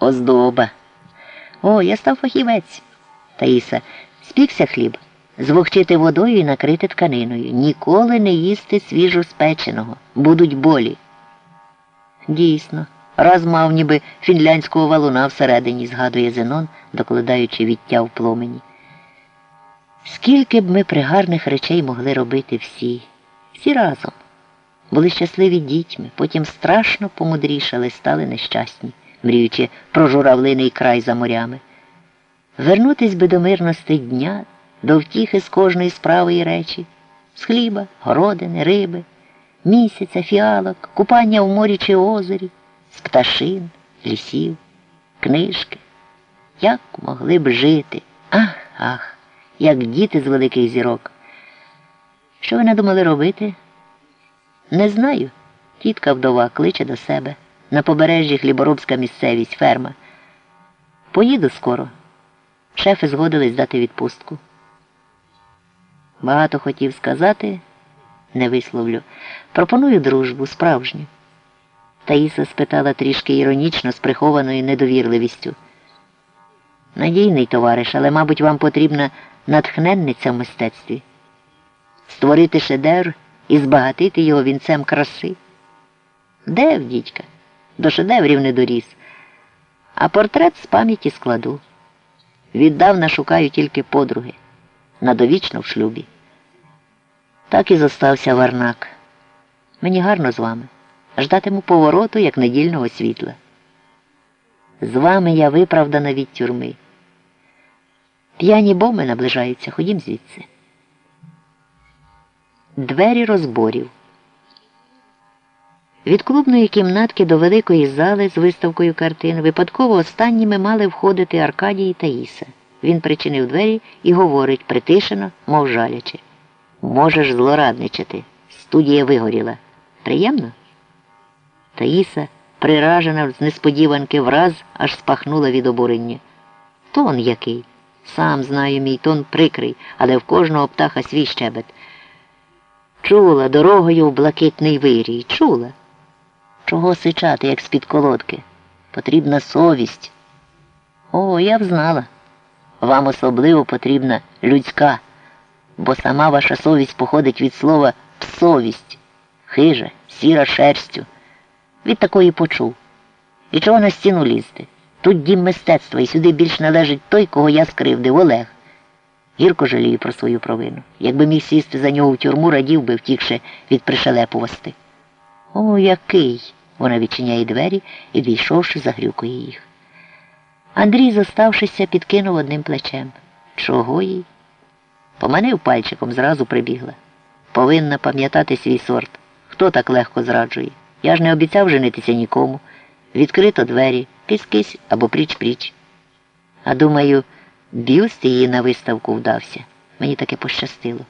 Оздоба. О, я став фахівець. Таїса, спікся хліб, звохчити водою і накрити тканиною. Ніколи не їсти свіжо спеченого. Будуть болі. Дійсно, раз мав ніби фінляндського валуна всередині, згадує Зенон, докладаючи віття в пломені. Скільки б ми пригарних речей могли робити всі, всі разом. Були щасливі дітьми, потім страшно помудрішали, стали нещасні, мріючи про журавлиний край за морями. Вернутись би до мирності дня, до втіхи з кожної справи і речі, з хліба, городини, риби, місяця, фіалок, купання в морі чи озері, з пташин, лісів, книжки. Як могли б жити? Ах, ах, як діти з великих зірок. Що ви надумали робити? Не знаю. Тітка вдова кличе до себе. На побережжі хліборобська місцевість, ферма. Поїду скоро. Шефи згодились дати відпустку. Багато хотів сказати, не висловлю. Пропоную дружбу, справжню. Таїса спитала трішки іронічно з прихованою недовірливістю. Надійний товариш, але, мабуть, вам потрібна натхненниця в мистецтві. Створити шедевр і збагатити його вінцем краси. Де дідька? До шедеврів не доріс. А портрет з пам'яті складу. Віддавна шукаю тільки подруги, надовічно в шлюбі. Так і зостався Варнак. Мені гарно з вами. Ждатиму повороту, як недільного світла. З вами я виправдана від тюрми. П'яні боми наближаються, ходім звідси. Двері розборів. Від клубної кімнатки до великої зали з виставкою картин випадково останніми мали входити Аркадій і Таїса. Він причинив двері і говорить притишено, мов жалячи. Можеш злорадничати. Студія вигоріла. Приємно? Таїса, приражена з несподіванки, враз аж спахнула від обурення. Тон який? Сам знаю, мій тон прикрий, але в кожного птаха свій щебет. Чула дорогою в блакитний вирій. Чула. Чого сичати, як з-під колодки? Потрібна совість. О, я б знала. Вам особливо потрібна людська, бо сама ваша совість походить від слова псовість, хижа, сіра шерстю. Від такої почув. І чого на стіну лізти? Тут дім мистецтва, і сюди більш належить той, кого я скривдив, Олег. Гірко жалію про свою провину. Якби міг сісти за нього в тюрму, радів би, втікши від пришелепувасти. О, який! Вона відчиняє двері і, війшовши, загрюкує їх. Андрій, зоставшися, підкинув одним плечем. Чого їй? Поманив пальчиком, зразу прибігла. Повинна пам'ятати свій сорт. Хто так легко зраджує? Я ж не обіцяв женитися нікому. Відкрито двері, кись-кись або пріч-пріч. А думаю, бюст її на виставку вдався. Мені таке пощастило.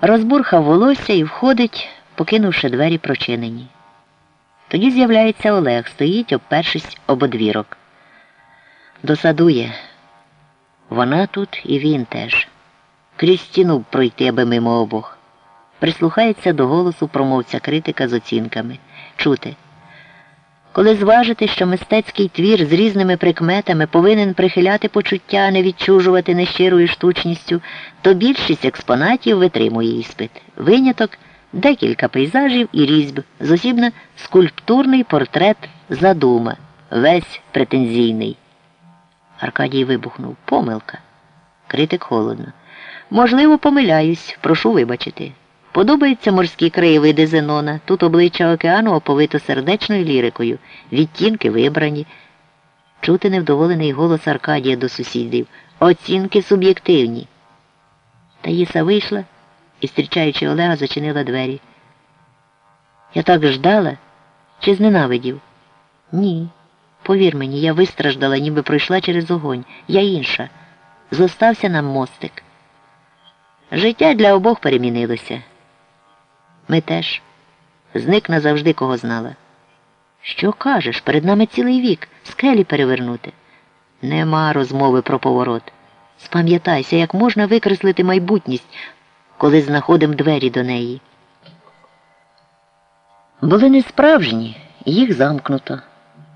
Розбурхав волосся і входить, покинувши двері прочинені. Тоді з'являється Олег, стоїть, обпершись об одвірок. Досадує. Вона тут і він теж. Крізь стіну пройти, аби мимо обох. Прислухається до голосу промовця критика з оцінками. Чути. Коли зважити, що мистецький твір з різними прикметами повинен прихиляти почуття, не відчужувати нещирою штучністю, то більшість експонатів витримує іспит. Виняток декілька пейзажів і різьб, зосібно скульптурний портрет задума, весь претензійний. Аркадій вибухнув. Помилка. Критик холодно. Можливо, помиляюсь, прошу вибачити. Подобаються морські краєвиди Зенона. Тут обличчя океану оповито сердечною лірикою, відтінки вибрані. Чути невдоволений голос Аркадія до сусідів. Оцінки суб'єктивні. Таїса вийшла і, зустрічаючи Олега, зачинила двері. Я так ждала чи зненавидів? Ні. Повір мені, я вистраждала, ніби пройшла через огонь. Я інша. Зостався нам мостик. Життя для обох перемінилося. Ми теж. Зник назавжди, кого знала. Що кажеш? Перед нами цілий вік, скелі перевернути. Нема розмови про поворот. Спам'ятайся, як можна викреслити майбутність, коли знаходимо двері до неї. Були не справжні, їх замкнуто.